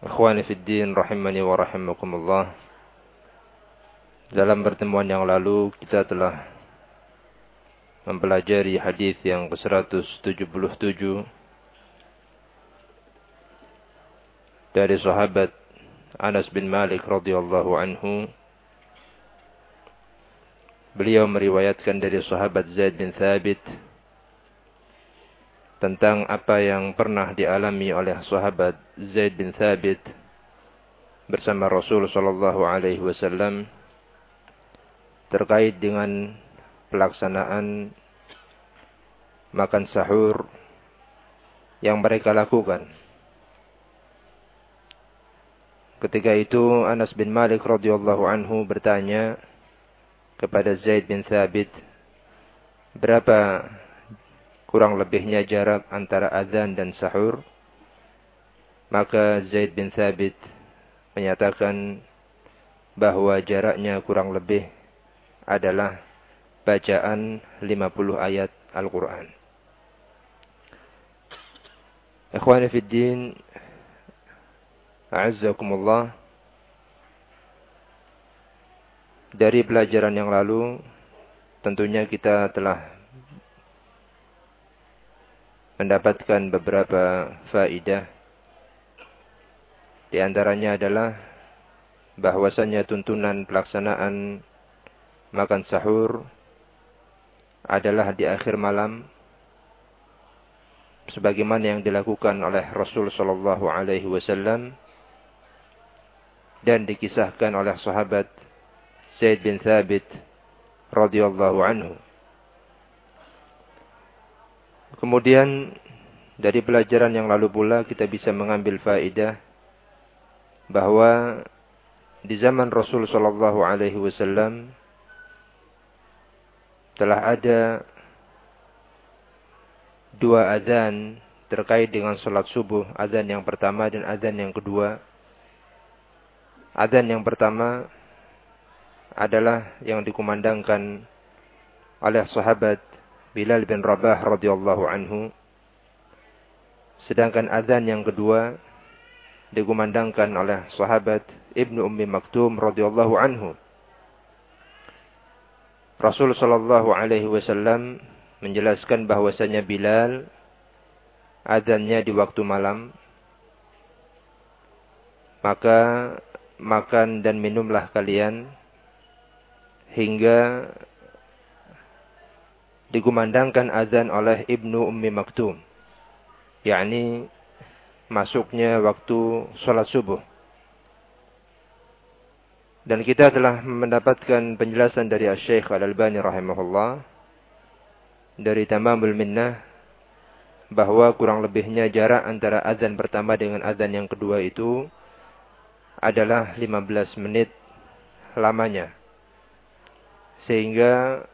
Ikhwani Fiddin rahimani wa rahimakumullah. Dalam pertemuan yang lalu kita telah mempelajari hadis yang ke-177 dari sahabat Anas bin Malik radhiyallahu anhu. Beliau meriwayatkan dari sahabat Zaid bin Thabit tentang apa yang pernah dialami oleh sahabat Zaid bin Thabit bersama Rasul sallallahu alaihi wasallam terkait dengan pelaksanaan makan sahur yang mereka lakukan. Ketika itu Anas bin Malik radhiyallahu anhu bertanya kepada Zaid bin Thabit, "Berapa kurang lebihnya jarak antara azan dan sahur, maka Zaid bin Thabit menyatakan bahwa jaraknya kurang lebih adalah bacaan 50 ayat Al-Quran. Ikhwani fi din, A'azzakumullah. Dari pelajaran yang lalu, tentunya kita telah mendapatkan beberapa faidah. Di antaranya adalah bahwasanya tuntunan pelaksanaan makan sahur adalah di akhir malam sebagaimana yang dilakukan oleh Rasul sallallahu alaihi wasallam dan dikisahkan oleh sahabat Zaid bin Thabit radhiyallahu anhu. Kemudian dari pelajaran yang lalu pula kita bisa mengambil faedah bahwa di zaman Rasul sallallahu alaihi wasallam telah ada dua azan terkait dengan salat subuh, azan yang pertama dan azan yang kedua. Azan yang pertama adalah yang dikumandangkan oleh sahabat Bilal bin Rabah radhiyallahu anhu. Sedangkan azan yang kedua dikumandangkan oleh sahabat Ibnu Ummi Maktum radhiyallahu anhu. Rasul sallallahu alaihi wasallam menjelaskan bahwasanya Bilal azannya di waktu malam maka makan dan minumlah kalian hingga dikumandangkan azan oleh Ibnu Ummi Maktum. yakni masuknya waktu sholat subuh. Dan kita telah mendapatkan penjelasan dari Syekh Al-Albani rahimahullah dari Tamamul Minnah bahwa kurang lebihnya jarak antara azan pertama dengan azan yang kedua itu adalah 15 menit lamanya. Sehingga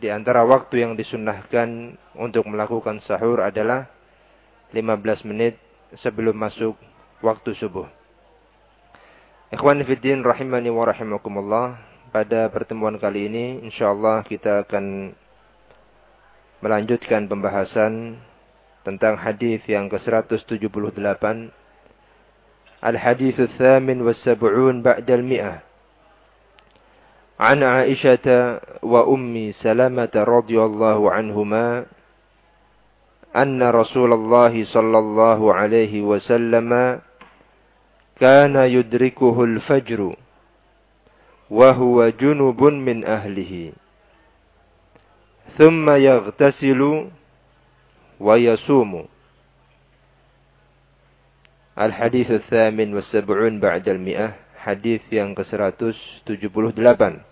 di antara waktu yang disunnahkan untuk melakukan sahur adalah 15 menit sebelum masuk waktu subuh. Ikhwan fiddin rahimani wa rahimakumullah. Pada pertemuan kali ini insyaallah kita akan melanjutkan pembahasan tentang hadis yang ke-178 Al-Hadis Ats-Tsamin was-Sab'un ba'da al-Mi'ah عن عائشة وأم سلمة رضي الله عنهما أن رسول الله صلى الله عليه وسلم كان يدركه الفجر وهو جنب من أهله ثم يغتسل ويصوم. الحديث الثامن والسبعون بعد المئة حديث yang ke-178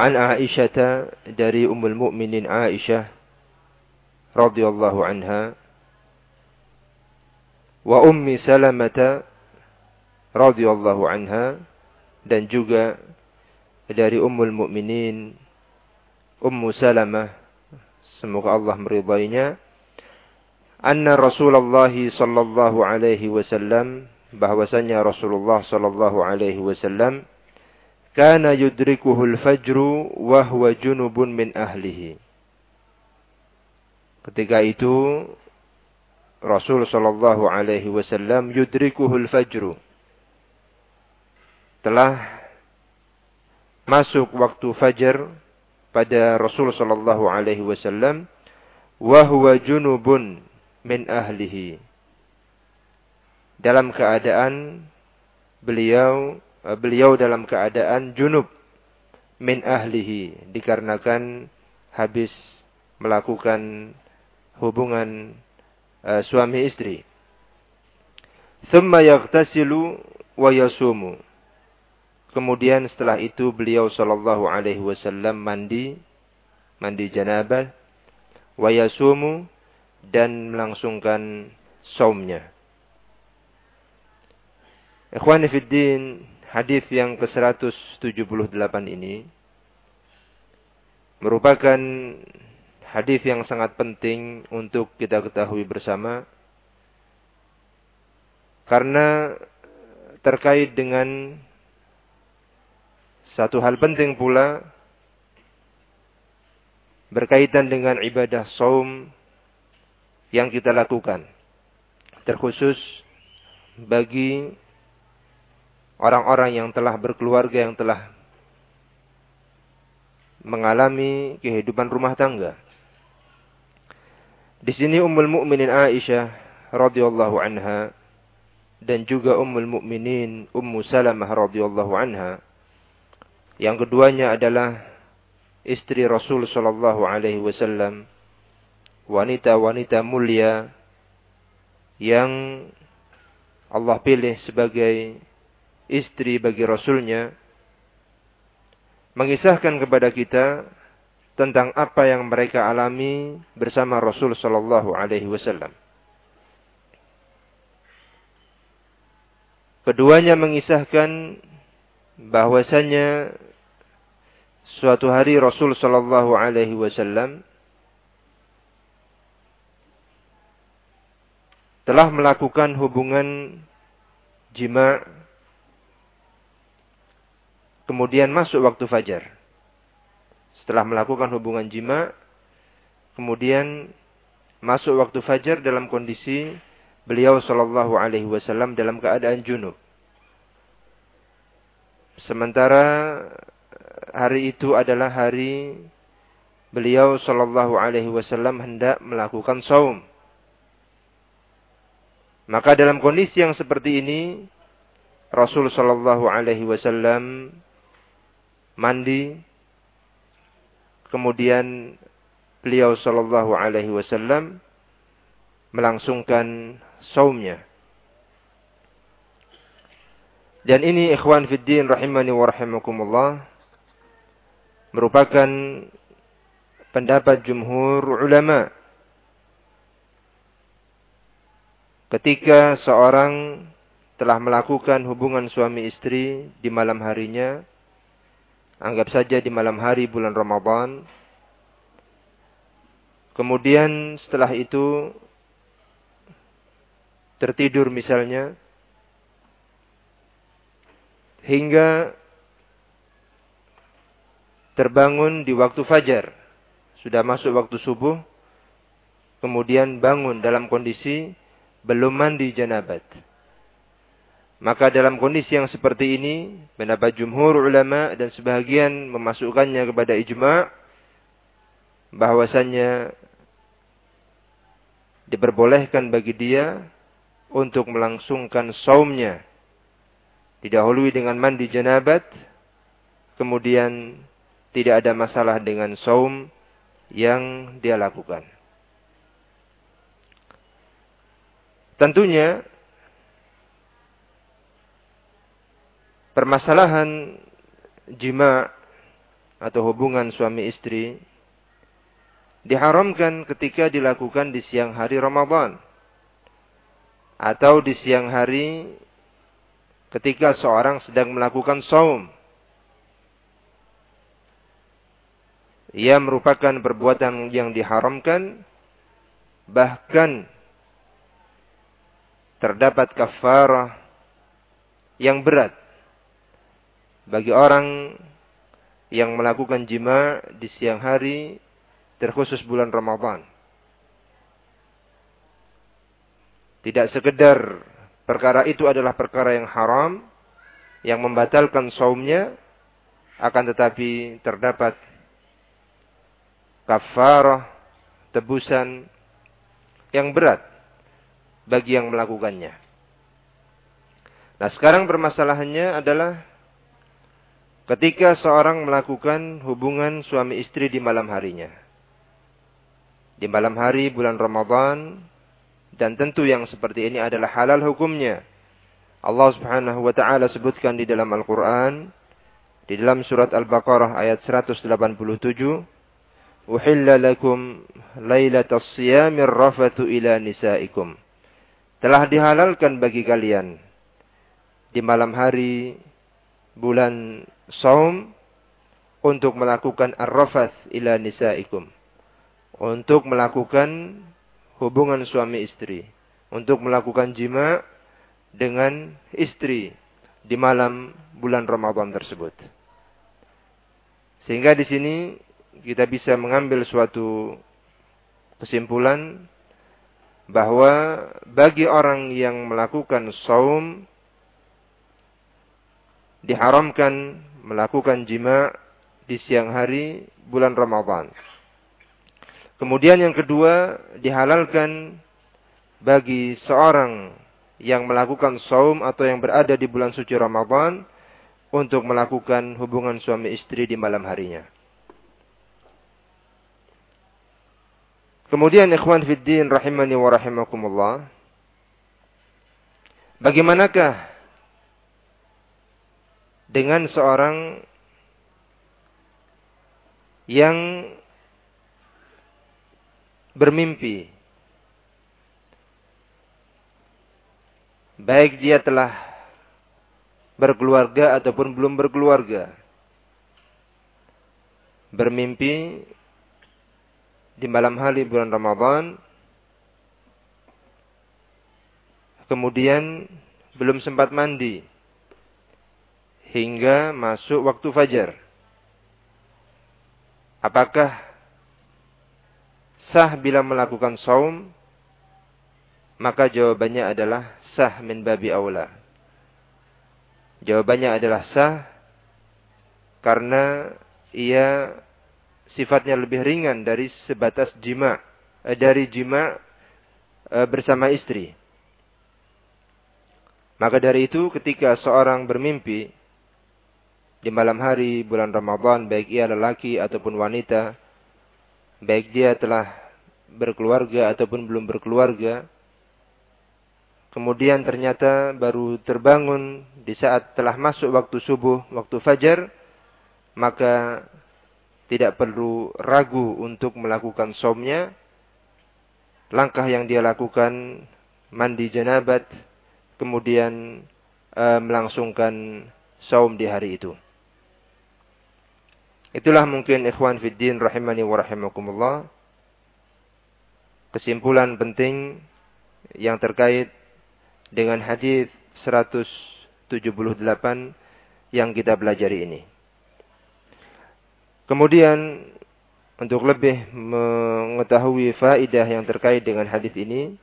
An Aisyah dari Ummul Mukminin Aisyah radhiyallahu anha wa Ummi Salamah radhiyallahu anha dan juga dari Ummul Mukminin Ummu Salamah semoga Allah meridainya anna Rasulullah sallallahu alaihi wasallam bahwasanya Rasulullah sallallahu alaihi wasallam kana yudrikuhul fajru wa huwa junubun min ahlihi. Ketika itu Rasul sallallahu alaihi wasallam yudrikuhul fajru telah masuk waktu fajar pada Rasul sallallahu alaihi wasallam wa huwa junubun min ahlihi. Dalam keadaan beliau beliau dalam keadaan junub min ahlihi dikarenakan habis melakukan hubungan uh, suami istri. Thumma yaghtasilu wa yasumu. Kemudian setelah itu beliau sallallahu alaihi wasallam mandi mandi janabah wa yasumu dan melangsungkan saumnya. Ikhwani fiddin, hadis yang ke-178 ini merupakan hadis yang sangat penting untuk kita ketahui bersama karena terkait dengan satu hal penting pula berkaitan dengan ibadah saum yang kita lakukan. Terkhusus bagi orang-orang yang telah berkeluarga yang telah mengalami kehidupan rumah tangga. Di sini Ummul Mukminin Aisyah radhiyallahu anha dan juga Ummul Mukminin Ummu Salamah radhiyallahu anha yang keduanya adalah istri Rasul sallallahu alaihi wasallam, wanita-wanita mulia yang Allah pilih sebagai istri bagi Rasulnya, mengisahkan kepada kita tentang apa yang mereka alami bersama Rasul sallallahu alaihi wasallam. Keduanya mengisahkan bahwasanya suatu hari Rasul Shallallahu Alaihi Wasallam telah melakukan hubungan jima kemudian masuk waktu fajar. Setelah melakukan hubungan jima kemudian masuk waktu fajar dalam kondisi beliau Shallallahu Alaihi Wasallam dalam keadaan junub. Sementara hari itu adalah hari beliau Shallallahu Alaihi Wasallam hendak melakukan saum. Maka dalam kondisi yang seperti ini, Rasul Shallallahu Alaihi Wasallam mandi, kemudian beliau Shallallahu Alaihi Wasallam melangsungkan saumnya. Dan ini ikhwan fiddin rahimani wa rahimakumullah merupakan pendapat jumhur ulama. Ketika seorang telah melakukan hubungan suami istri di malam harinya, anggap saja di malam hari bulan Ramadan, kemudian setelah itu tertidur misalnya, hingga terbangun di waktu fajar. Sudah masuk waktu subuh. Kemudian bangun dalam kondisi belum mandi janabat. Maka dalam kondisi yang seperti ini, pendapat jumhur ulama dan sebahagian memasukkannya kepada ijma' bahwasannya diperbolehkan bagi dia untuk melangsungkan saumnya didahului dengan mandi janabat kemudian tidak ada masalah dengan saum yang dia lakukan. Tentunya permasalahan jima atau hubungan suami istri diharamkan ketika dilakukan di siang hari Ramadan atau di siang hari ketika seorang sedang melakukan saum. Ia merupakan perbuatan yang diharamkan bahkan terdapat kafarah yang berat bagi orang yang melakukan jima di siang hari terkhusus bulan Ramadan. Tidak sekedar perkara itu adalah perkara yang haram yang membatalkan saumnya akan tetapi terdapat kafarah tebusan yang berat bagi yang melakukannya. Nah, sekarang permasalahannya adalah ketika seorang melakukan hubungan suami istri di malam harinya. Di malam hari bulan Ramadan dan tentu yang seperti ini adalah halal hukumnya. Allah Subhanahu wa taala sebutkan di dalam Al-Qur'an di dalam surat Al-Baqarah ayat 187 Uhilla lakum lailatas siyamir rafathu ila nisaikum Telah dihalalkan bagi kalian di malam hari bulan saum untuk melakukan ar-rafath ila nisaikum. Untuk melakukan hubungan suami istri. Untuk melakukan jima dengan istri di malam bulan Ramadan tersebut. Sehingga di sini kita bisa mengambil suatu kesimpulan bahwa bagi orang yang melakukan saum diharamkan melakukan jima di siang hari bulan Ramadan. Kemudian yang kedua, dihalalkan bagi seorang yang melakukan saum atau yang berada di bulan suci Ramadan untuk melakukan hubungan suami istri di malam harinya. Kemudian ikhwan fiddin rahimani wa rahimakumullah. Bagaimanakah dengan seorang yang bermimpi. Baik dia telah berkeluarga ataupun belum berkeluarga. Bermimpi di malam hari bulan Ramadan. Kemudian belum sempat mandi hingga masuk waktu fajar. Apakah sah bila melakukan saum? Maka jawabannya adalah sah min babi aula. Jawabannya adalah sah karena ia sifatnya lebih ringan dari sebatas jima, eh, dari jima eh, bersama istri. Maka dari itu ketika seorang bermimpi di malam hari bulan Ramadan baik ia lelaki ataupun wanita baik dia telah berkeluarga ataupun belum berkeluarga kemudian ternyata baru terbangun di saat telah masuk waktu subuh waktu fajar maka tidak perlu ragu untuk melakukan somnya. Langkah yang dia lakukan mandi janabat kemudian e, melangsungkan saum di hari itu Itulah mungkin ikhwan fiddin rahimani wa rahimakumullah. Kesimpulan penting yang terkait dengan hadis 178 yang kita pelajari ini. Kemudian untuk lebih mengetahui faidah yang terkait dengan hadis ini,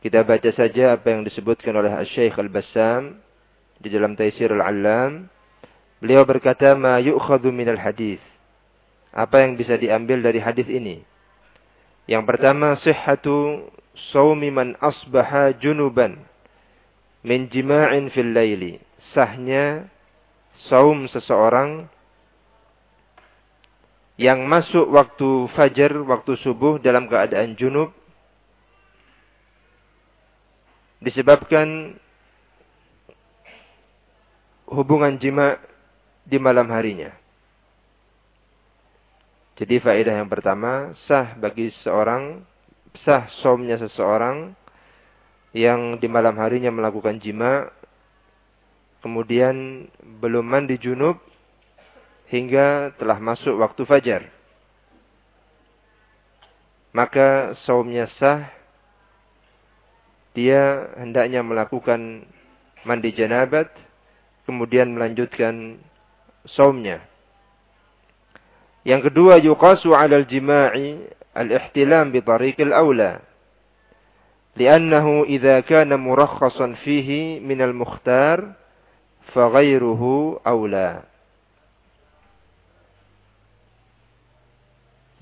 kita baca saja apa yang disebutkan oleh Syekh Al-Bassam di dalam Taisir Al-Allam Beliau berkata, "Ma yu'khadhu minal hadis." Apa yang bisa diambil dari hadis ini? Yang pertama, sihhatu saumi man asbaha junuban min jima'in fil laili. Sahnya saum seseorang yang masuk waktu fajar, waktu subuh dalam keadaan junub disebabkan hubungan jima' di malam harinya. Jadi faedah yang pertama, sah bagi seorang, sah somnya seseorang yang di malam harinya melakukan jima kemudian belum mandi junub hingga telah masuk waktu fajar. Maka saumnya sah, dia hendaknya melakukan mandi janabat, kemudian melanjutkan saumnya. Yang kedua, yuqasu 'ala al-jima'i al-ihtilam bi tariqil aula. لأنه إذا كان مرخصا فيه من المختار فغيره أولى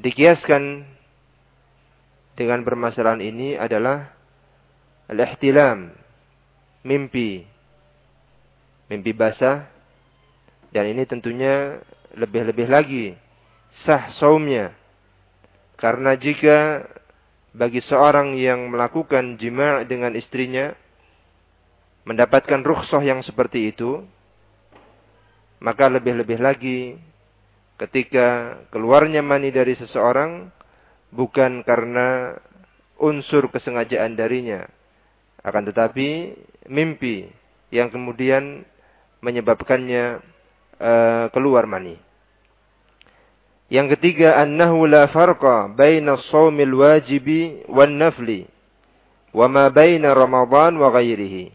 dikiaskan dengan permasalahan ini adalah al-ihtilam, mimpi. Mimpi basah dan ini tentunya lebih-lebih lagi sah saumnya. Karena jika bagi seorang yang melakukan jima' dengan istrinya mendapatkan rukhsah yang seperti itu, maka lebih-lebih lagi ketika keluarnya mani dari seseorang bukan karena unsur kesengajaan darinya akan tetapi mimpi yang kemudian menyebabkannya uh, keluar mani. Yang ketiga annahu la farqa baina shaumil wajibi wan nafli wa ma baina Ramadan wa ghairihi.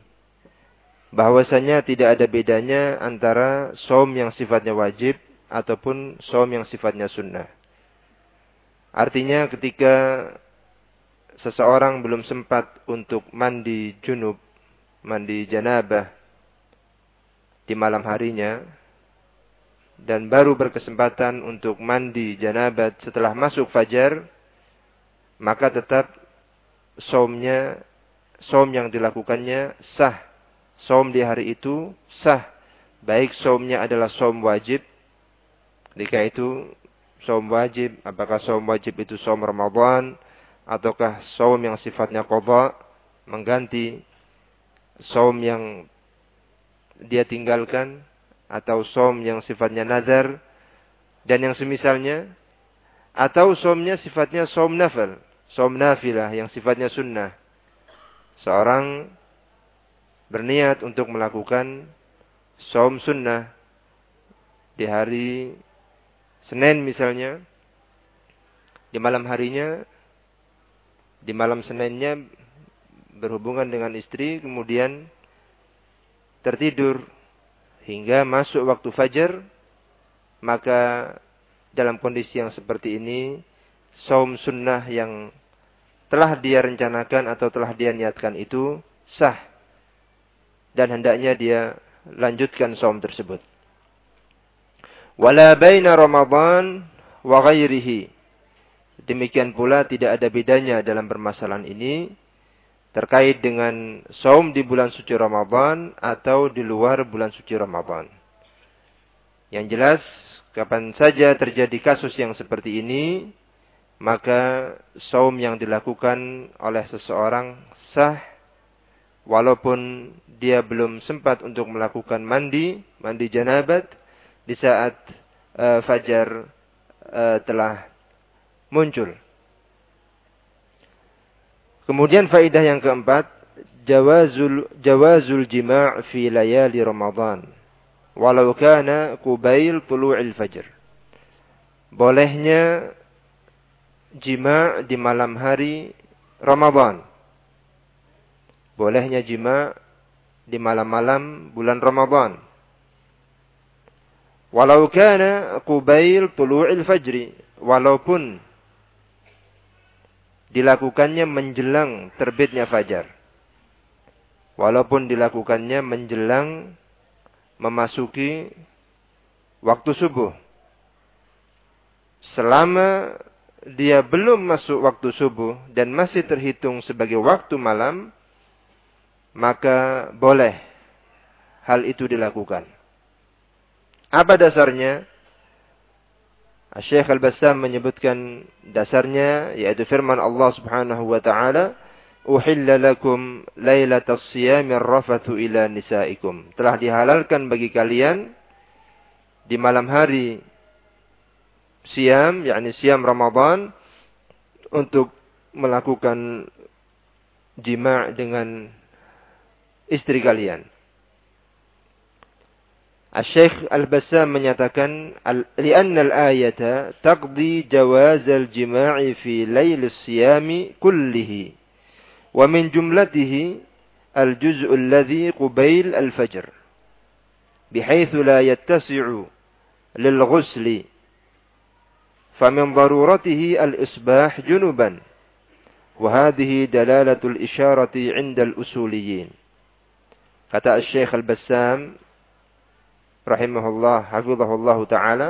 Bahwasanya tidak ada bedanya antara saum yang sifatnya wajib ataupun som yang sifatnya sunnah. Artinya ketika seseorang belum sempat untuk mandi junub, mandi janabah di malam harinya, dan baru berkesempatan untuk mandi janabat setelah masuk fajar, maka tetap somnya, som yang dilakukannya sah. Som di hari itu sah. Baik somnya adalah som wajib Ketika itu saum wajib, apakah saum wajib itu saum Ramadan ataukah saum yang sifatnya qada mengganti saum yang dia tinggalkan atau saum yang sifatnya nazar dan yang semisalnya atau saumnya sifatnya saum nafil, saum nafilah yang sifatnya sunnah. Seorang berniat untuk melakukan saum sunnah di hari Senin misalnya, di malam harinya, di malam Seninnya berhubungan dengan istri, kemudian tertidur hingga masuk waktu fajar, maka dalam kondisi yang seperti ini, saum sunnah yang telah dia rencanakan atau telah dia niatkan itu sah. Dan hendaknya dia lanjutkan saum tersebut wala baina Ramadan wa ghairihi. Demikian pula tidak ada bedanya dalam permasalahan ini terkait dengan saum di bulan suci Ramadan atau di luar bulan suci Ramadan. Yang jelas, kapan saja terjadi kasus yang seperti ini, maka saum yang dilakukan oleh seseorang sah walaupun dia belum sempat untuk melakukan mandi, mandi janabat di saat uh, fajar uh, telah muncul. Kemudian faidah yang keempat, jawazul jawazul jima' fi layali Ramadan walau kana qubail tulu'il fajr. Bolehnya jima' di malam hari Ramadan. Bolehnya jima' di malam-malam bulan Ramadan Walau kana qubail tulu'il fajri. Walaupun dilakukannya menjelang terbitnya fajar. Walaupun dilakukannya menjelang memasuki waktu subuh. Selama dia belum masuk waktu subuh dan masih terhitung sebagai waktu malam, maka boleh hal itu dilakukan. Apa dasarnya? Syekh Al-Bassam menyebutkan dasarnya yaitu firman Allah Subhanahu wa taala, "Uhilla lakum lailatas siyami rafathu ila nisaikum." Telah dihalalkan bagi kalian di malam hari siam, yakni siam Ramadan untuk melakukan jima' dengan istri kalian. الشيخ البسام من يتكن لأن الآية تقضي جواز الجماع في ليل الصيام كله ومن جملته الجزء الذي قبيل الفجر بحيث لا يتسع للغسل فمن ضرورته الإصباح جنبا وهذه دلالة الإشارة عند الأصوليين. فتأى الشيخ البسام rahimahullah hafizahullah taala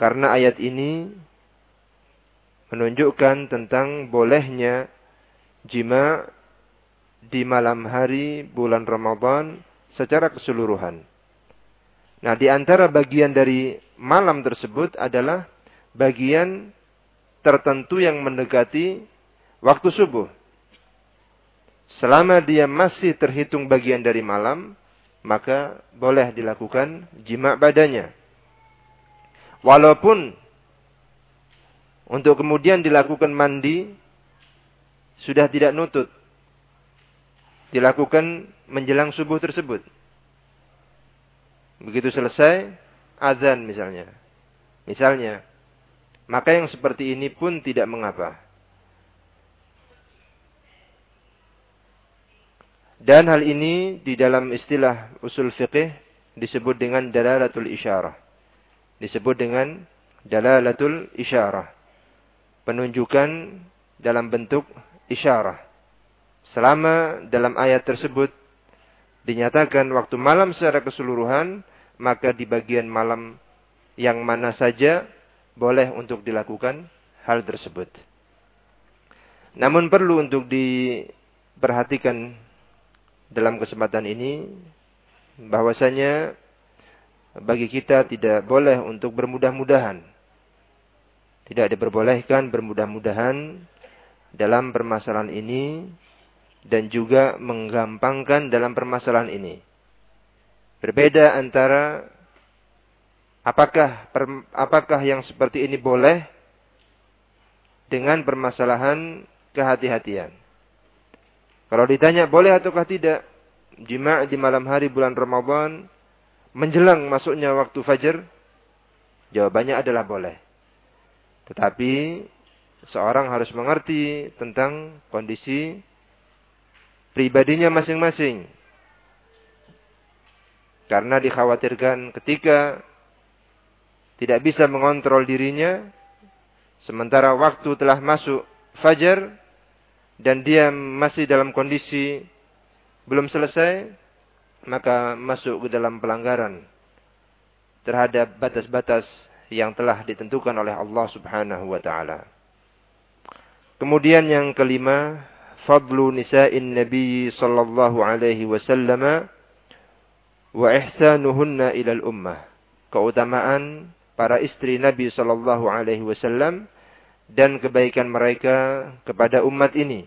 karena ayat ini menunjukkan tentang bolehnya jima di malam hari bulan Ramadan secara keseluruhan. Nah, di antara bagian dari malam tersebut adalah bagian tertentu yang mendekati waktu subuh. Selama dia masih terhitung bagian dari malam, maka boleh dilakukan jima badannya. Walaupun untuk kemudian dilakukan mandi sudah tidak nutut. Dilakukan menjelang subuh tersebut. Begitu selesai azan misalnya. Misalnya, maka yang seperti ini pun tidak mengapa. Dan hal ini di dalam istilah usul fiqih disebut dengan dalalatul isyarah. Disebut dengan dalalatul isyarah. Penunjukan dalam bentuk isyarah. Selama dalam ayat tersebut dinyatakan waktu malam secara keseluruhan, maka di bagian malam yang mana saja boleh untuk dilakukan hal tersebut. Namun perlu untuk diperhatikan dalam kesempatan ini bahwasanya bagi kita tidak boleh untuk bermudah-mudahan. Tidak diperbolehkan bermudah-mudahan dalam permasalahan ini dan juga menggampangkan dalam permasalahan ini. Berbeda antara apakah apakah yang seperti ini boleh dengan permasalahan kehati-hatian. Kalau ditanya boleh ataukah tidak jima' di malam hari bulan Ramadan menjelang masuknya waktu fajar? Jawabannya adalah boleh. Tetapi seorang harus mengerti tentang kondisi pribadinya masing-masing. Karena dikhawatirkan ketika tidak bisa mengontrol dirinya, sementara waktu telah masuk fajar, dan dia masih dalam kondisi belum selesai, maka masuk ke dalam pelanggaran terhadap batas-batas yang telah ditentukan oleh Allah Subhanahu wa taala. Kemudian yang kelima, fadlu nisa'in Nabi sallallahu alaihi wasallam wa ihsanuhunna ilal ummah. Keutamaan para istri Nabi sallallahu alaihi wasallam dan kebaikan mereka kepada umat ini.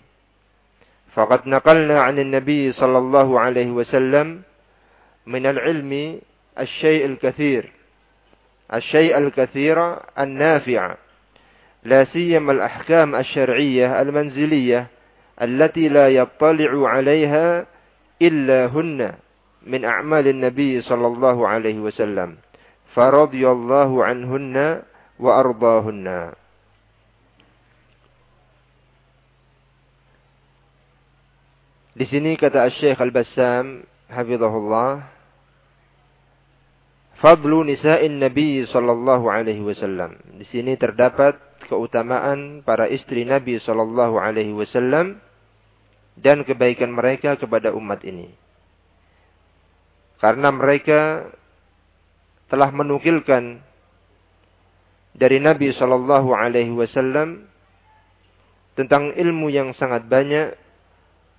Faqad naqalna 'an nabi sallallahu alaihi wasallam min al-'ilmi asy-syai' al-katsir. Asy-syai' al-katsira an-nafi'a. La siyama al-ahkam asy-syar'iyyah al-manziliyyah allati la yattali'u 'alayha illa hunna min a'mal an-nabi sallallahu alaihi wasallam. Faradiyallahu 'anhunna wa ardahunna. Di sini kata Syekh Al-Bassam hafizahullah Fadlu nisa'in Nabi sallallahu alaihi wasallam. Di sini terdapat keutamaan para istri Nabi sallallahu alaihi wasallam dan kebaikan mereka kepada umat ini. Karena mereka telah menukilkan dari Nabi sallallahu alaihi wasallam tentang ilmu yang sangat banyak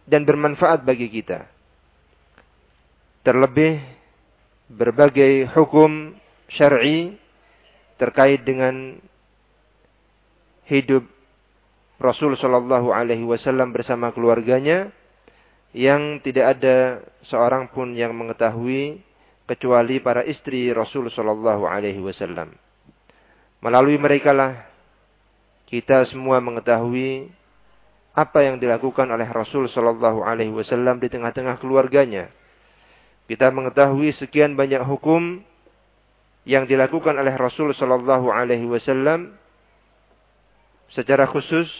dan bermanfaat bagi kita. Terlebih berbagai hukum syar'i terkait dengan hidup Rasul Shallallahu Alaihi Wasallam bersama keluarganya yang tidak ada seorang pun yang mengetahui kecuali para istri Rasul Shallallahu Alaihi Wasallam. Melalui mereka lah kita semua mengetahui apa yang dilakukan oleh Rasul Shallallahu Alaihi Wasallam di tengah-tengah keluarganya. kita mengetahui sekian banyak hukum yang dilakukan oleh Rasul Shallallahu Alaihi Wasallam secara khusus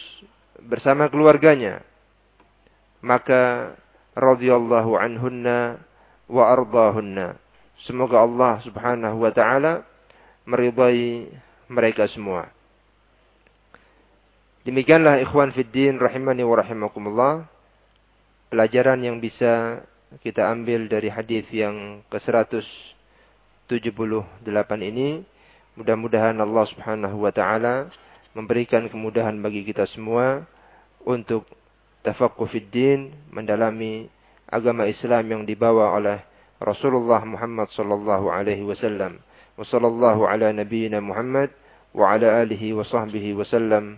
bersama keluarganya. Maka radhiyallahu anhunna wa ardahunna. Semoga Allah Subhanahu wa taala meridai mereka semua. Demikianlah ikhwan fiddin rahimani wa rahimakumullah. Pelajaran yang bisa kita ambil dari hadis yang ke-178 ini. Mudah-mudahan Allah Subhanahu wa taala memberikan kemudahan bagi kita semua untuk tafaqquh fiddin, mendalami agama Islam yang dibawa oleh Rasulullah Muhammad sallallahu alaihi wasallam. Wa sallallahu ala nabiyyina Muhammad wa ala alihi wa sahbihi wasallam.